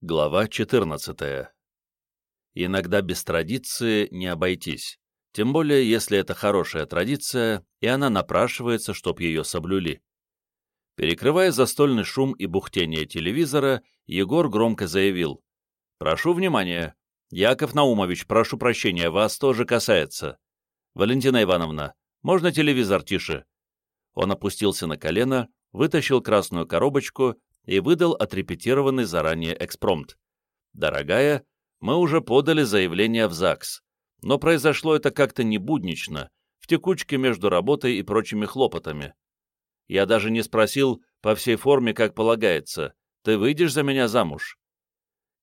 Глава 14. Иногда без традиции не обойтись, тем более если это хорошая традиция, и она напрашивается, чтоб ее соблюли. Перекрывая застольный шум и бухтение телевизора, Егор громко заявил. «Прошу внимания. Яков Наумович, прошу прощения, вас тоже касается. Валентина Ивановна, можно телевизор тише?» Он опустился на колено, вытащил красную коробочку и выдал отрепетированный заранее экспромт. «Дорогая, мы уже подали заявление в ЗАГС, но произошло это как-то небуднично, в текучке между работой и прочими хлопотами. Я даже не спросил по всей форме, как полагается, ты выйдешь за меня замуж?»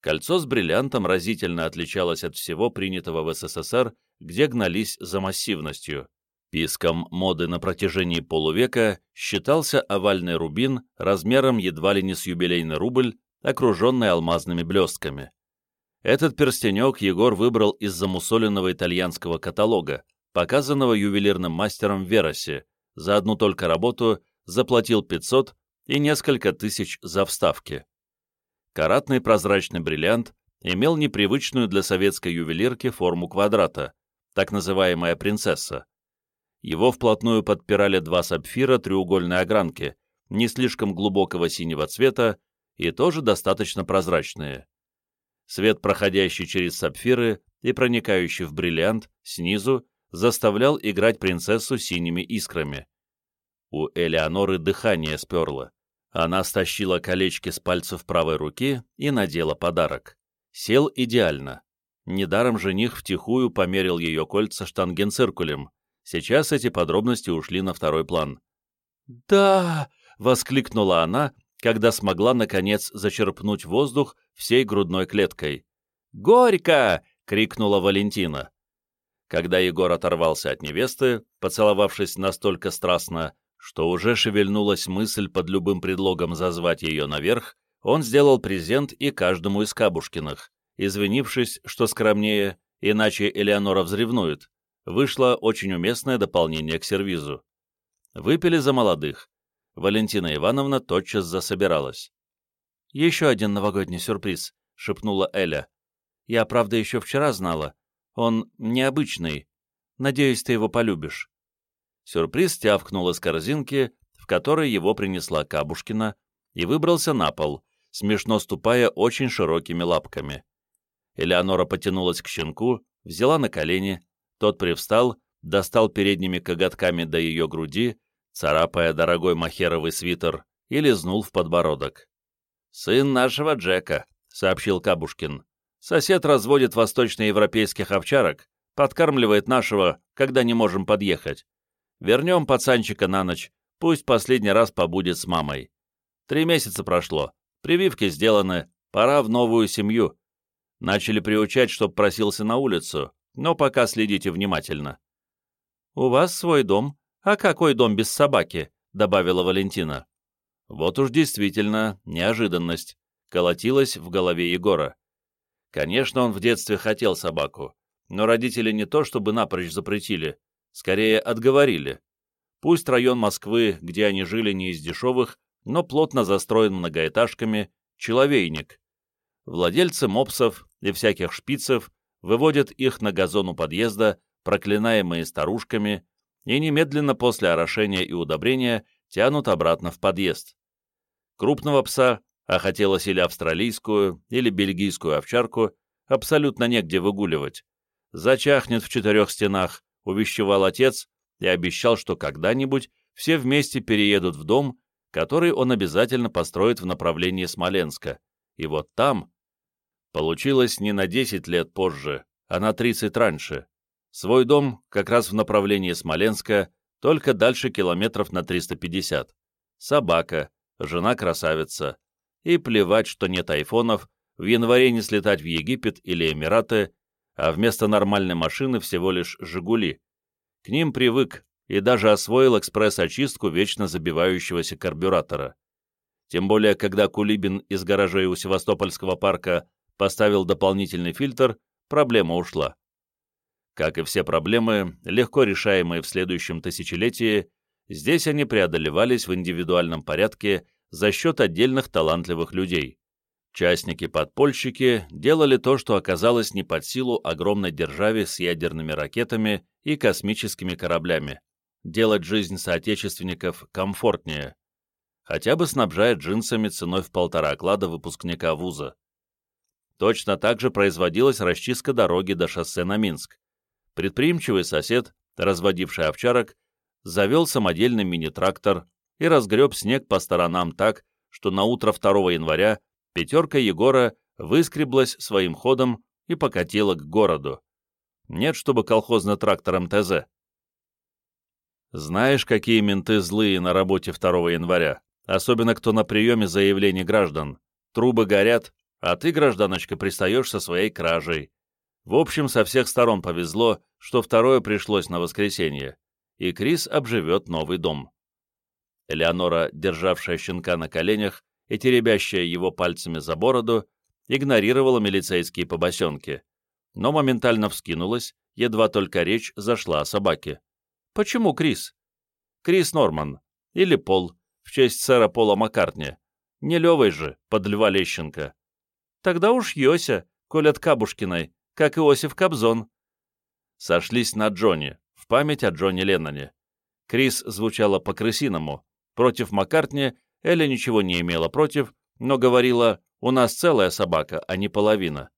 Кольцо с бриллиантом разительно отличалось от всего принятого в СССР, где гнались за массивностью. Писком моды на протяжении полувека считался овальный рубин размером едва ли не с юбилейный рубль, окруженный алмазными блестками. Этот перстенек Егор выбрал из замусоленного итальянского каталога, показанного ювелирным мастером в Веросе, за одну только работу заплатил 500 и несколько тысяч за вставки. Каратный прозрачный бриллиант имел непривычную для советской ювелирки форму квадрата, так называемая принцесса. Его вплотную подпирали два сапфира треугольной огранки, не слишком глубокого синего цвета и тоже достаточно прозрачные. Свет, проходящий через сапфиры и проникающий в бриллиант снизу, заставлял играть принцессу синими искрами. У Элеоноры дыхание сперло. Она стащила колечки с пальцев правой руки и надела подарок. Сел идеально. Недаром жених втихую померил ее кольца штангенциркулем, Сейчас эти подробности ушли на второй план. «Да!» — воскликнула она, когда смогла, наконец, зачерпнуть воздух всей грудной клеткой. «Горько!» — крикнула Валентина. Когда Егор оторвался от невесты, поцеловавшись настолько страстно, что уже шевельнулась мысль под любым предлогом зазвать ее наверх, он сделал презент и каждому из Кабушкиных, извинившись, что скромнее, иначе Элеонора взревнует вышло очень уместное дополнение к сервизу. Выпили за молодых. Валентина Ивановна тотчас засобиралась. «Еще один новогодний сюрприз», — шепнула Эля. «Я, правда, еще вчера знала. Он необычный. Надеюсь, ты его полюбишь». Сюрприз тявкнул из корзинки, в которой его принесла Кабушкина, и выбрался на пол, смешно ступая очень широкими лапками. Элеонора потянулась к щенку, взяла на колени, тот привстал, достал передними коготками до ее груди, царапая дорогой махеровый свитер, и лизнул в подбородок. «Сын нашего Джека», — сообщил Кабушкин. «Сосед разводит восточноевропейских овчарок, подкармливает нашего, когда не можем подъехать. Вернем пацанчика на ночь, пусть последний раз побудет с мамой. Три месяца прошло, прививки сделаны, пора в новую семью. Начали приучать, чтоб просился на улицу, но пока следите внимательно». «У вас свой дом. А какой дом без собаки?» — добавила Валентина. Вот уж действительно неожиданность. Колотилась в голове Егора. Конечно, он в детстве хотел собаку, но родители не то чтобы напрочь запретили, скорее отговорили. Пусть район Москвы, где они жили, не из дешевых, но плотно застроен многоэтажками, человейник. Владельцы мопсов и всяких шпицев выводят их на газон у подъезда, проклинаемые старушками, и немедленно после орошения и удобрения тянут обратно в подъезд. Крупного пса, а хотелось или австралийскую, или бельгийскую овчарку, абсолютно негде выгуливать. Зачахнет в четырех стенах, увещевал отец и обещал, что когда-нибудь все вместе переедут в дом, который он обязательно построит в направлении Смоленска. И вот там, Получилось не на 10 лет позже, а на 30 раньше. Свой дом как раз в направлении Смоленска, только дальше километров на 350. Собака, жена-красавица. И плевать, что нет айфонов, в январе не слетать в Египет или Эмираты, а вместо нормальной машины всего лишь «Жигули». К ним привык и даже освоил экспресс-очистку вечно забивающегося карбюратора. Тем более, когда Кулибин из гаражей у Севастопольского парка поставил дополнительный фильтр, проблема ушла. Как и все проблемы, легко решаемые в следующем тысячелетии, здесь они преодолевались в индивидуальном порядке за счет отдельных талантливых людей. Частники-подпольщики делали то, что оказалось не под силу огромной державе с ядерными ракетами и космическими кораблями. Делать жизнь соотечественников комфортнее. Хотя бы снабжая джинсами ценой в полтора оклада выпускника вуза. Точно так же производилась расчистка дороги до шоссе на Минск. Предприимчивый сосед, разводивший овчарок, завел самодельный мини-трактор и разгреб снег по сторонам так, что на утро 2 января пятерка Егора выскреблась своим ходом и покатила к городу. Нет, чтобы колхозный трактор МТЗ. Знаешь, какие менты злые на работе 2 января, особенно кто на приеме заявлений граждан. Трубы горят, а ты, гражданочка, пристаешь со своей кражей. В общем, со всех сторон повезло, что второе пришлось на воскресенье, и Крис обживет новый дом. Элеонора, державшая щенка на коленях, и теребящая его пальцами за бороду, игнорировала милицейские побосенки, но моментально вскинулась, едва только речь зашла о собаке. «Почему Крис?» «Крис Норман. Или Пол, в честь сэра Пола Маккартни. Не Левой же, под Льва Лещенко. Тогда уж Йося, коль от Кабушкиной, как Иосиф Кобзон». Сошлись на Джонни, в память о Джонни Ленноне. Крис звучала по-крысиному. Против Маккартни Эля ничего не имела против, но говорила, у нас целая собака, а не половина.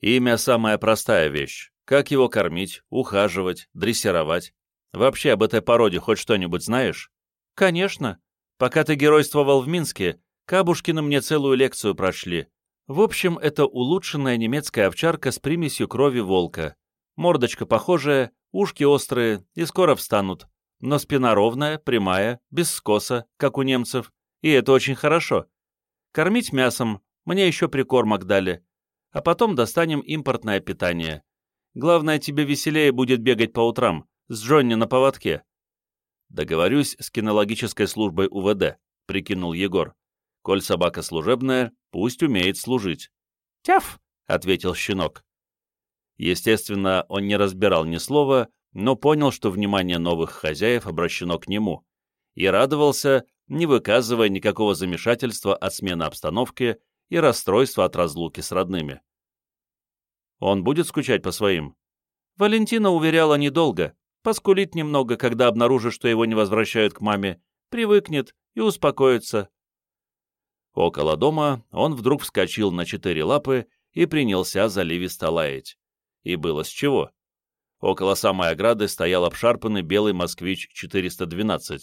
Имя – самая простая вещь. Как его кормить, ухаживать, дрессировать? Вообще об этой породе хоть что-нибудь знаешь? Конечно. Пока ты геройствовал в Минске, Кабушкины мне целую лекцию прошли. В общем, это улучшенная немецкая овчарка с примесью крови волка. Мордочка похожая, ушки острые и скоро встанут но спина ровная, прямая, без скоса, как у немцев, и это очень хорошо. Кормить мясом, мне еще прикормок дали, а потом достанем импортное питание. Главное, тебе веселее будет бегать по утрам, с Джонни на поводке. Договорюсь с кинологической службой УВД, прикинул Егор. Коль собака служебная, пусть умеет служить. Тяф! — ответил щенок. Естественно, он не разбирал ни слова, но понял, что внимание новых хозяев обращено к нему, и радовался, не выказывая никакого замешательства от смены обстановки и расстройства от разлуки с родными. Он будет скучать по своим? Валентина уверяла недолго, поскулит немного, когда обнаружит, что его не возвращают к маме, привыкнет и успокоится. Около дома он вдруг вскочил на четыре лапы и принялся заливисто лаять. И было с чего. Около самой ограды стоял обшарпанный белый «Москвич-412».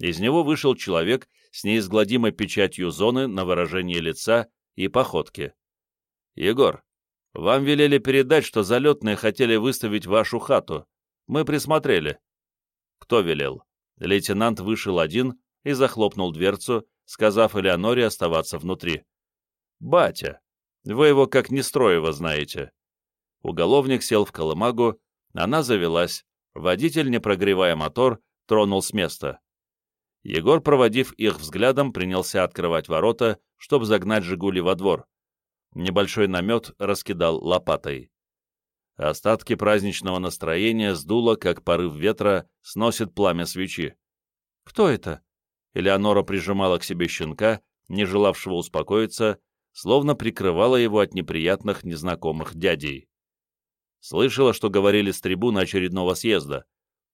Из него вышел человек с неизгладимой печатью зоны на выражение лица и походке. «Егор, вам велели передать, что залетные хотели выставить вашу хату. Мы присмотрели». «Кто велел?» Лейтенант вышел один и захлопнул дверцу, сказав Элеоноре оставаться внутри. «Батя, вы его как Нестроева знаете». Уголовник сел в колымагу она завелась, водитель, не прогревая мотор, тронул с места. Егор, проводив их взглядом, принялся открывать ворота, чтобы загнать «Жигули» во двор. Небольшой намет раскидал лопатой. Остатки праздничного настроения сдуло, как порыв ветра сносит пламя свечи. «Кто это?» Элеонора прижимала к себе щенка, не желавшего успокоиться, словно прикрывала его от неприятных незнакомых дядей. Слышала, что говорили с трибуны очередного съезда.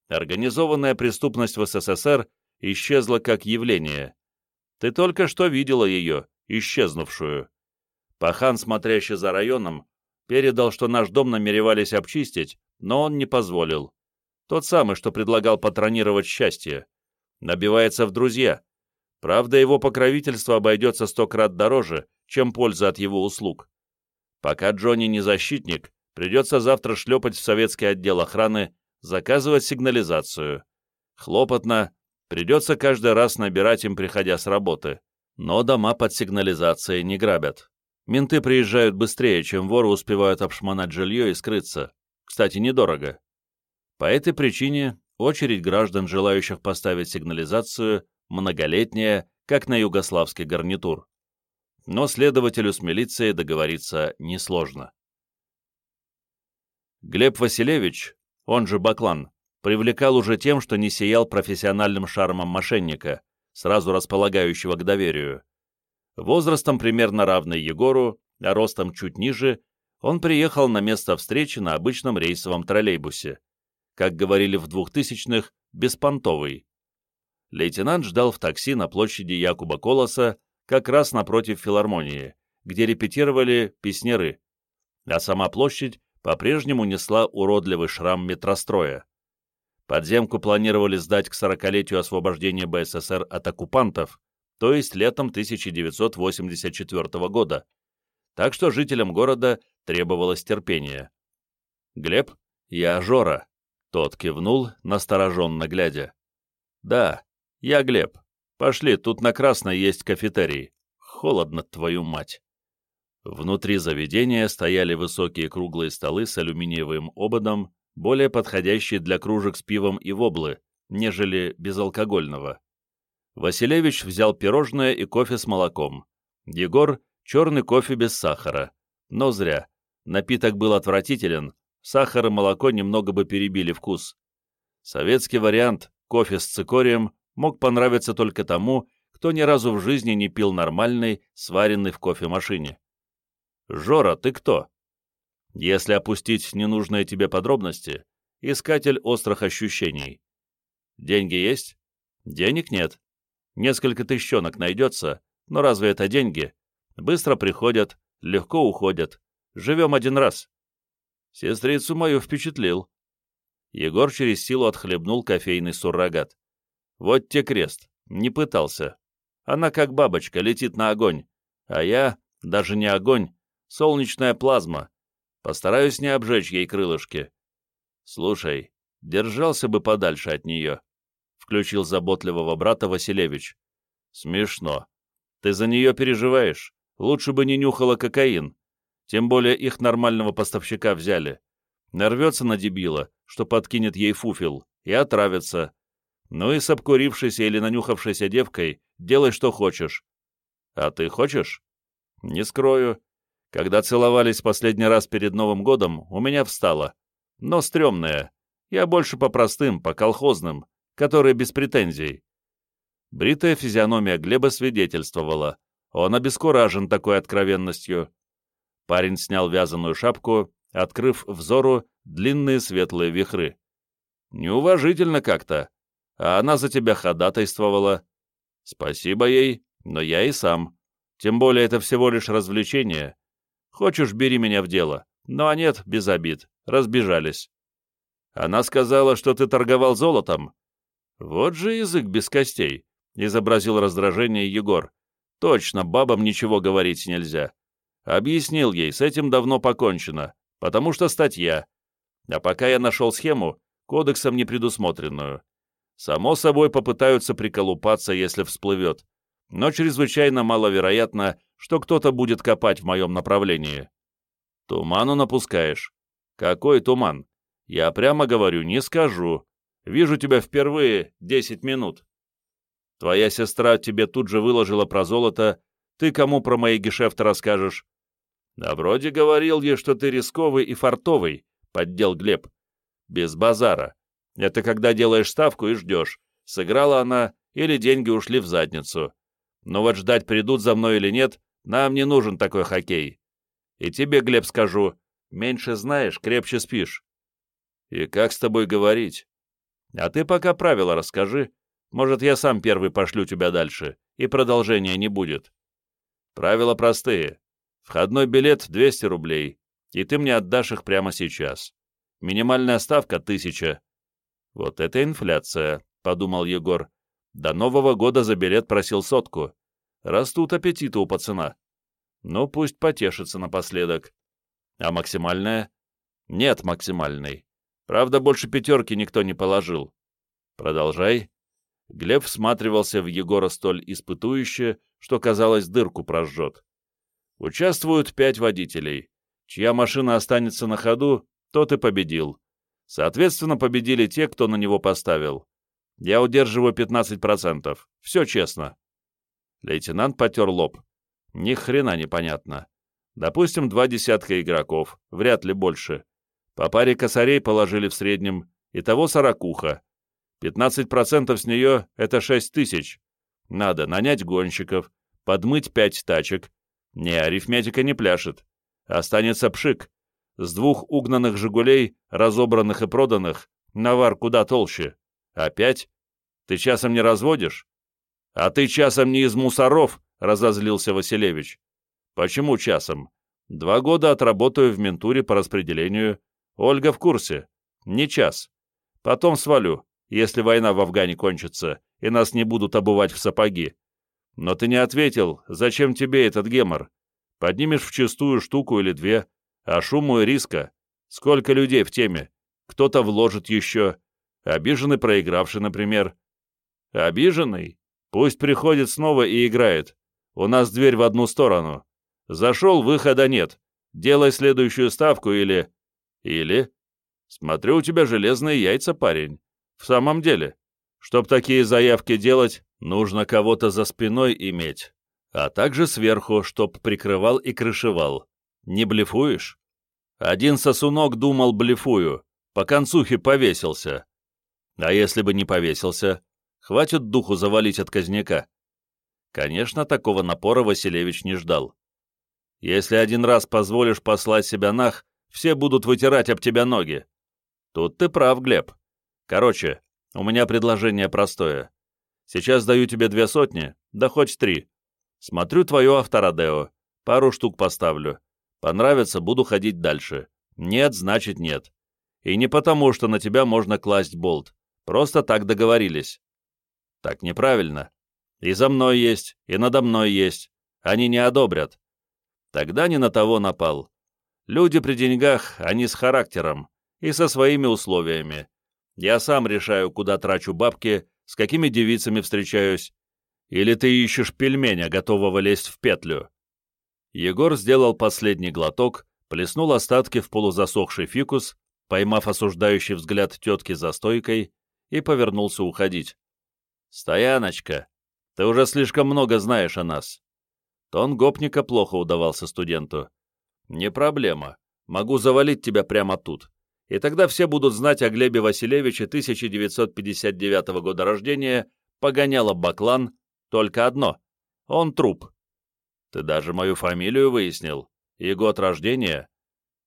Организованная преступность в СССР исчезла как явление. Ты только что видела ее, исчезнувшую. Пахан, смотрящий за районом, передал, что наш дом намеревались обчистить, но он не позволил. Тот самый, что предлагал патронировать счастье. Набивается в друзья. Правда, его покровительство обойдется сто крат дороже, чем польза от его услуг. Пока Джонни не защитник, Придется завтра шлепать в советский отдел охраны, заказывать сигнализацию. Хлопотно, придется каждый раз набирать им, приходя с работы. Но дома под сигнализацией не грабят. Менты приезжают быстрее, чем воры успевают обшмонать жилье и скрыться. Кстати, недорого. По этой причине очередь граждан, желающих поставить сигнализацию, многолетняя, как на югославский гарнитур. Но следователю с милицией договориться несложно. Глеб Василевич, он же Баклан, привлекал уже тем, что не сиял профессиональным шармом мошенника, сразу располагающего к доверию. Возрастом примерно равный Егору, а ростом чуть ниже, он приехал на место встречи на обычном рейсовом троллейбусе. Как говорили в 2000-х, беспонтовый. Лейтенант ждал в такси на площади Якуба Колоса, как раз напротив филармонии, где репетировали песняры, а сама площадь по-прежнему несла уродливый шрам метростроя. Подземку планировали сдать к 40-летию освобождения БССР от оккупантов, то есть летом 1984 года, так что жителям города требовалось терпение. «Глеб, я Жора», — тот кивнул, настороженно глядя. «Да, я Глеб. Пошли, тут на Красной есть кафетерий. Холодно, твою мать». Внутри заведения стояли высокие круглые столы с алюминиевым ободом, более подходящие для кружек с пивом и воблы, нежели безалкогольного. Василевич взял пирожное и кофе с молоком. Егор — черный кофе без сахара. Но зря. Напиток был отвратителен, сахар и молоко немного бы перебили вкус. Советский вариант, кофе с цикорием, мог понравиться только тому, кто ни разу в жизни не пил нормальный, сваренный в кофемашине. «Жора, ты кто?» Если опустить ненужные тебе подробности, искатель острых ощущений. Деньги есть? Денег нет. Несколько тысячонок найдется, но разве это деньги? Быстро приходят, легко уходят. Живем один раз. Сестрицу мою впечатлил. Егор через силу отхлебнул кофейный суррогат. Вот те крест. Не пытался. Она как бабочка, летит на огонь. А я, даже не огонь, солнечная плазма, Постараюсь не обжечь ей крылышки. Слушай, держался бы подальше от нее, — включил заботливого брата Василевич. Смешно. Ты за нее переживаешь. Лучше бы не нюхала кокаин. Тем более их нормального поставщика взяли. Нарвется на дебила, что подкинет ей фуфел, и отравится. Ну и с обкурившейся или нанюхавшейся девкой делай, что хочешь. А ты хочешь? Не скрою, когда целовались последний раз перед Новым годом, у меня встало. Но стрёмное. Я больше по простым, по колхозным, которые без претензий. Бритая физиономия Глеба свидетельствовала. Он обескуражен такой откровенностью. Парень снял вязаную шапку, открыв взору длинные светлые вихры. Неуважительно как-то. А она за тебя ходатайствовала. Спасибо ей, но я и сам. Тем более это всего лишь развлечение. Хочешь, бери меня в дело. Ну а нет, без обид. Разбежались. Она сказала, что ты торговал золотом. Вот же язык без костей, — изобразил раздражение Егор. Точно, бабам ничего говорить нельзя. Объяснил ей, с этим давно покончено, потому что статья. А пока я нашел схему, кодексом не предусмотренную. Само собой попытаются приколупаться, если всплывет, но чрезвычайно маловероятно, что кто-то будет копать в моем направлении. Туману напускаешь. Какой туман? Я прямо говорю, не скажу. Вижу тебя впервые десять минут. Твоя сестра тебе тут же выложила про золото, ты кому про мои гешефты расскажешь? Да вроде говорил ей, что ты рисковый и фартовый, поддел Глеб. Без базара. Это когда делаешь ставку и ждешь, сыграла она или деньги ушли в задницу. Но вот ждать, придут за мной или нет, нам не нужен такой хоккей. И тебе, Глеб, скажу, меньше знаешь, крепче спишь. И как с тобой говорить? А ты пока правила расскажи. Может, я сам первый пошлю тебя дальше, и продолжения не будет. Правила простые. Входной билет 200 рублей, и ты мне отдашь их прямо сейчас. Минимальная ставка — тысяча. Вот это инфляция, — подумал Егор. До Нового года за билет просил сотку. Растут аппетиты у пацана. Ну, пусть потешится напоследок. А максимальная? Нет максимальной. Правда, больше пятерки никто не положил. Продолжай. Глеб всматривался в Егора столь испытующе, что, казалось, дырку прожжет. Участвуют пять водителей. Чья машина останется на ходу, тот и победил. Соответственно, победили те, кто на него поставил. Я удерживаю 15%. Все честно. Лейтенант потер лоб. Ни хрена непонятно. Допустим, два десятка игроков, вряд ли больше. По паре косарей положили в среднем, итого сорокуха. 15% с нее — это 6 тысяч. Надо нанять гонщиков, подмыть пять тачек. Не, арифметика не пляшет. Останется пшик. С двух угнанных «Жигулей», разобранных и проданных, навар куда толще. Опять? Ты часом не разводишь? А ты часом не из мусоров, разозлился Василевич. Почему часом? Два года отработаю в ментуре по распределению. Ольга в курсе. Не час. Потом свалю, если война в Афгане кончится, и нас не будут обувать в сапоги. Но ты не ответил, зачем тебе этот гемор? Поднимешь в чистую штуку или две, а шуму и риска. Сколько людей в теме? Кто-то вложит еще. Обиженный проигравший, например. Обиженный? Пусть приходит снова и играет. У нас дверь в одну сторону. Зашел, выхода нет. Делай следующую ставку или... Или... Смотрю, у тебя железные яйца, парень. В самом деле. Чтоб такие заявки делать, нужно кого-то за спиной иметь. А также сверху, чтоб прикрывал и крышевал. Не блефуешь? Один сосунок думал блефую, по концухе повесился. А если бы не повесился, хватит духу завалить от казняка. Конечно, такого напора Василевич не ждал. Если один раз позволишь послать себя нах, все будут вытирать об тебя ноги. Тут ты прав, Глеб. Короче, у меня предложение простое. Сейчас даю тебе две сотни, да хоть три. Смотрю твое авторадео, пару штук поставлю. Понравится, буду ходить дальше. Нет, значит нет. И не потому, что на тебя можно класть болт. Просто так договорились. Так неправильно. И за мной есть, и надо мной есть. Они не одобрят. Тогда не на того напал. Люди при деньгах, они с характером и со своими условиями. Я сам решаю, куда трачу бабки, с какими девицами встречаюсь. Или ты ищешь пельменя, готового лезть в петлю. Егор сделал последний глоток, плеснул остатки в полузасохший фикус, поймав осуждающий взгляд тетки за стойкой, и повернулся уходить. «Стояночка, ты уже слишком много знаешь о нас». Тон гопника плохо удавался студенту. «Не проблема. Могу завалить тебя прямо тут. И тогда все будут знать о Глебе Василевиче 1959 года рождения, погоняло баклан, только одно. Он труп. Ты даже мою фамилию выяснил? И год рождения?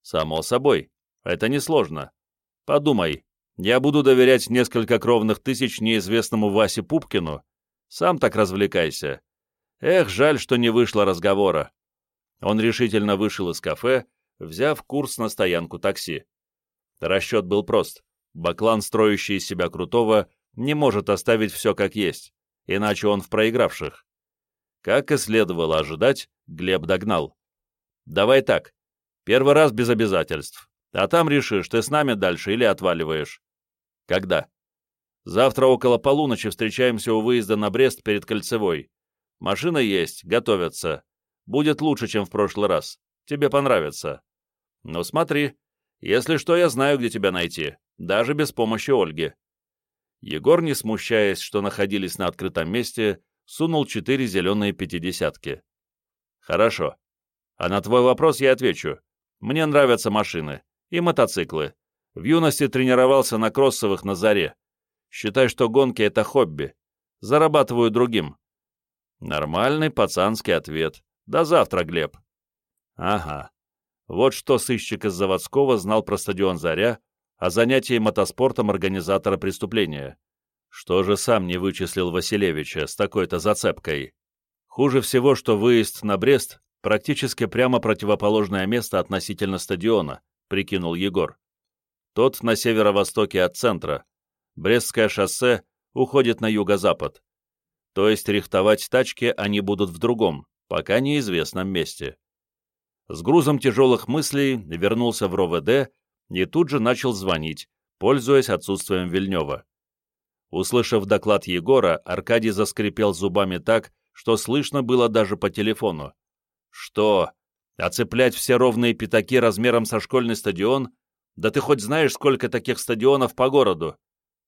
Само собой. Это несложно. Подумай, я буду доверять несколько кровных тысяч неизвестному Васе Пупкину? Сам так развлекайся. Эх, жаль, что не вышло разговора. Он решительно вышел из кафе, взяв курс на стоянку такси. Расчет был прост. Баклан, строящий из себя крутого, не может оставить все как есть, иначе он в проигравших. Как и следовало ожидать, Глеб догнал. «Давай так. Первый раз без обязательств. А там решишь, ты с нами дальше или отваливаешь». «Когда?» «Завтра около полуночи встречаемся у выезда на Брест перед Кольцевой. Машина есть, готовятся. Будет лучше, чем в прошлый раз. Тебе понравится. Но смотри, если что, я знаю, где тебя найти, даже без помощи Ольги». Егор, не смущаясь, что находились на открытом месте, сунул четыре зеленые пятидесятки. «Хорошо. А на твой вопрос я отвечу. Мне нравятся машины. И мотоциклы. В юности тренировался на кроссовых на заре. Считай, что гонки — это хобби. Зарабатываю другим». Нормальный пацанский ответ. До завтра, Глеб. Ага. Вот что сыщик из заводского знал про стадион «Заря», о занятии мотоспортом организатора преступления. Что же сам не вычислил Василевича с такой-то зацепкой? Хуже всего, что выезд на Брест практически прямо противоположное место относительно стадиона, прикинул Егор. Тот на северо-востоке от центра. Брестское шоссе уходит на юго-запад. То есть рихтовать тачки они будут в другом, пока неизвестном месте. С грузом тяжелых мыслей вернулся в РОВД и тут же начал звонить, пользуясь отсутствием Вильнева. Услышав доклад Егора, Аркадий заскрипел зубами так, что слышно было даже по телефону. «Что? Оцеплять все ровные пятаки размером со школьный стадион? Да ты хоть знаешь, сколько таких стадионов по городу?»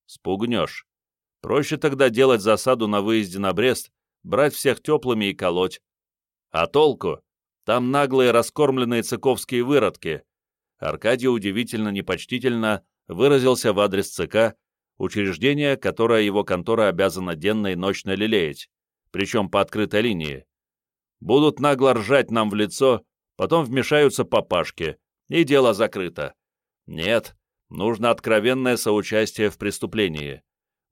«Спугнешь. Проще тогда делать засаду на выезде на Брест, брать всех теплыми и колоть. А толку? Там наглые раскормленные цыковские выродки». Аркадий удивительно непочтительно выразился в адрес ЦК, учреждение, которое его контора обязана денно и ночно лелеять, причем по открытой линии. Будут нагло ржать нам в лицо, потом вмешаются папашки, и дело закрыто. Нет, нужно откровенное соучастие в преступлении.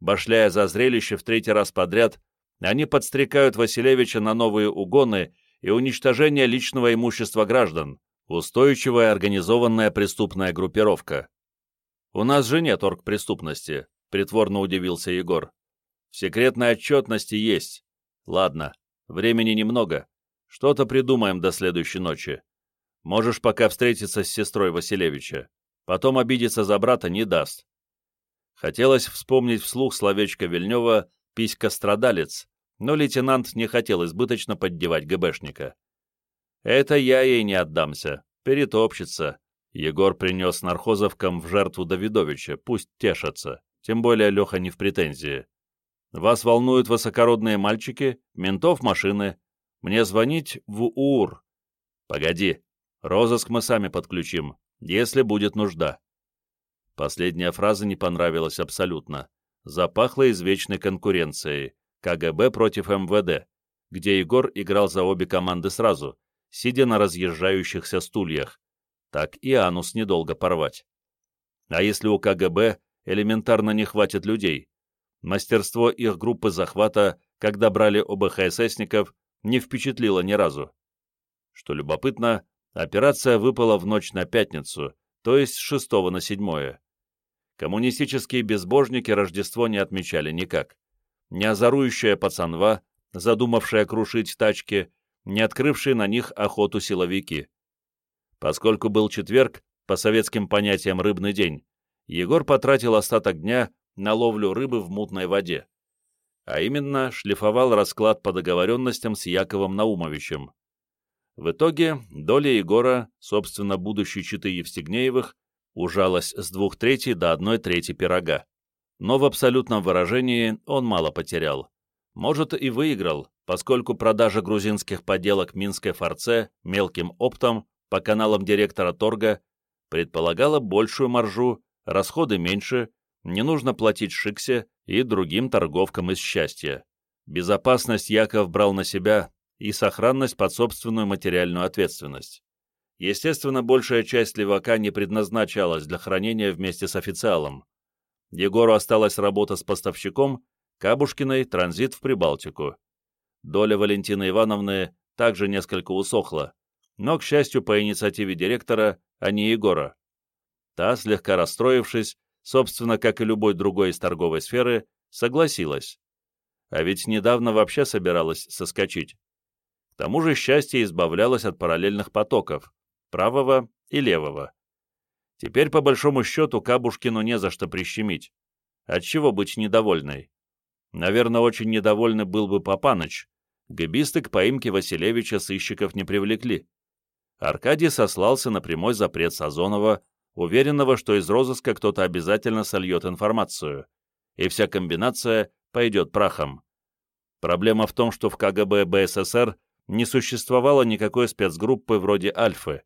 Башляя за зрелище в третий раз подряд, они подстрекают Василевича на новые угоны и уничтожение личного имущества граждан, устойчивая организованная преступная группировка. «У нас же нет оргпреступности», — притворно удивился Егор. «В секретной отчетности есть. Ладно, времени немного. Что-то придумаем до следующей ночи. Можешь пока встретиться с сестрой Василевича. Потом обидеться за брата не даст». Хотелось вспомнить вслух словечко Вильнева «писька-страдалец», но лейтенант не хотел избыточно поддевать ГБшника. «Это я ей не отдамся. Перетопчется. Егор принес нархозовкам в жертву Давидовича, пусть тешатся, тем более Леха не в претензии. Вас волнуют высокородные мальчики, ментов машины. Мне звонить в УУР. Погоди, розыск мы сами подключим, если будет нужда. Последняя фраза не понравилась абсолютно. Запахло извечной конкуренцией. КГБ против МВД, где Егор играл за обе команды сразу, сидя на разъезжающихся стульях так и анус недолго порвать. А если у КГБ элементарно не хватит людей? Мастерство их группы захвата, когда брали ОБХССников, не впечатлило ни разу. Что любопытно, операция выпала в ночь на пятницу, то есть с 6 на 7. Коммунистические безбожники Рождество не отмечали никак. Не озорующая пацанва, задумавшая крушить тачки, не открывшие на них охоту силовики. Поскольку был четверг, по советским понятиям рыбный день, Егор потратил остаток дня на ловлю рыбы в мутной воде. А именно, шлифовал расклад по договоренностям с Яковом Наумовичем. В итоге доля Егора, собственно, будущей читы Евстигнеевых, ужалась с двух третей до одной трети пирога. Но в абсолютном выражении он мало потерял. Может, и выиграл, поскольку продажа грузинских поделок Минской форце мелким оптом по каналам директора торга предполагала большую маржу, расходы меньше, не нужно платить Шиксе и другим торговкам из счастья. Безопасность Яков брал на себя и сохранность под собственную материальную ответственность. Естественно, большая часть левака не предназначалась для хранения вместе с официалом. Егору осталась работа с поставщиком, Кабушкиной транзит в Прибалтику. Доля Валентины Ивановны также несколько усохла, но, к счастью, по инициативе директора, а не Егора. Та, слегка расстроившись, собственно, как и любой другой из торговой сферы, согласилась. А ведь недавно вообще собиралась соскочить. К тому же счастье избавлялось от параллельных потоков, правого и левого. Теперь, по большому счету, Кабушкину не за что прищемить. Отчего быть недовольной? Наверное, очень недовольный был бы Папаныч. Габисты к поимке Василевича сыщиков не привлекли. Аркадий сослался на прямой запрет Сазонова, уверенного, что из розыска кто-то обязательно сольет информацию, и вся комбинация пойдет прахом. Проблема в том, что в КГБ БССР не существовало никакой спецгруппы вроде «Альфы».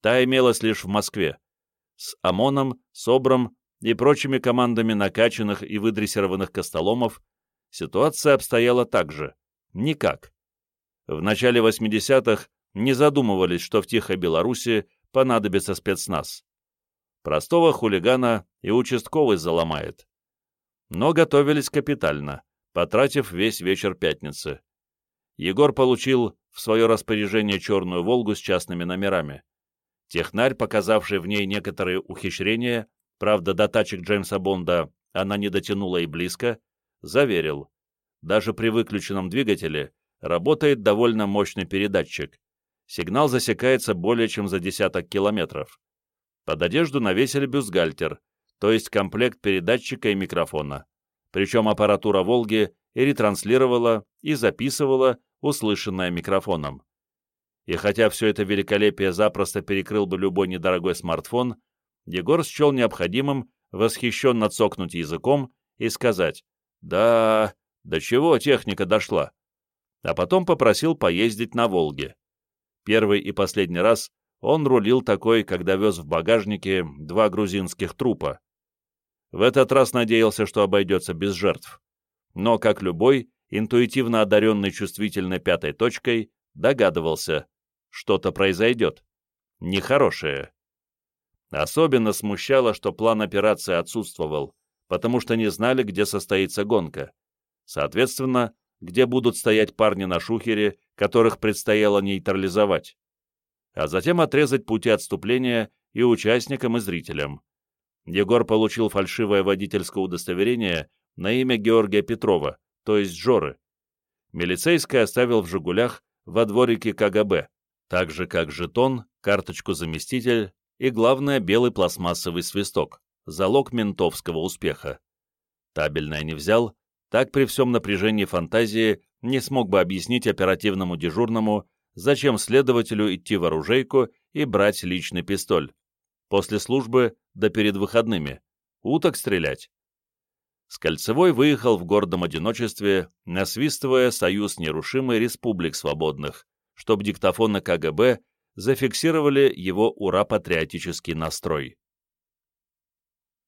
Та имелась лишь в Москве. С ОМОНом, СОБРом и прочими командами накачанных и выдрессированных костоломов ситуация обстояла так же. Никак. В начале 80-х не задумывались, что в Тихой Беларуси понадобится спецназ. Простого хулигана и участковый заломает. Но готовились капитально, потратив весь вечер пятницы. Егор получил в свое распоряжение черную «Волгу» с частными номерами. Технарь, показавший в ней некоторые ухищрения, правда, до тачек Джеймса Бонда она не дотянула и близко, заверил. Даже при выключенном двигателе работает довольно мощный передатчик, сигнал засекается более чем за десяток километров. Под одежду навесили бюстгальтер, то есть комплект передатчика и микрофона. Причем аппаратура «Волги» и ретранслировала, и записывала услышанное микрофоном. И хотя все это великолепие запросто перекрыл бы любой недорогой смартфон, Егор счел необходимым восхищенно цокнуть языком и сказать «Да, до чего техника дошла?» А потом попросил поездить на «Волге». Первый и последний раз он рулил такой, когда вез в багажнике два грузинских трупа. В этот раз надеялся, что обойдется без жертв. Но, как любой, интуитивно одаренный чувствительной пятой точкой, Догадывался, что-то произойдет. Нехорошее. Особенно смущало, что план операции отсутствовал, потому что не знали, где состоится гонка. Соответственно, где будут стоять парни на шухере, которых предстояло нейтрализовать. А затем отрезать пути отступления и участникам, и зрителям. Егор получил фальшивое водительское удостоверение на имя Георгия Петрова, то есть Жоры. Милицейский оставил в «Жигулях» во дворике КГБ, так же как жетон, карточку-заместитель и, главное, белый пластмассовый свисток, залог ментовского успеха. Табельное не взял, так при всем напряжении фантазии не смог бы объяснить оперативному дежурному, зачем следователю идти в оружейку и брать личный пистоль. После службы, да перед выходными. Уток стрелять. С Кольцевой выехал в гордом одиночестве, насвистывая союз нерушимой республик свободных, чтобы диктофоны КГБ зафиксировали его ура-патриотический настрой.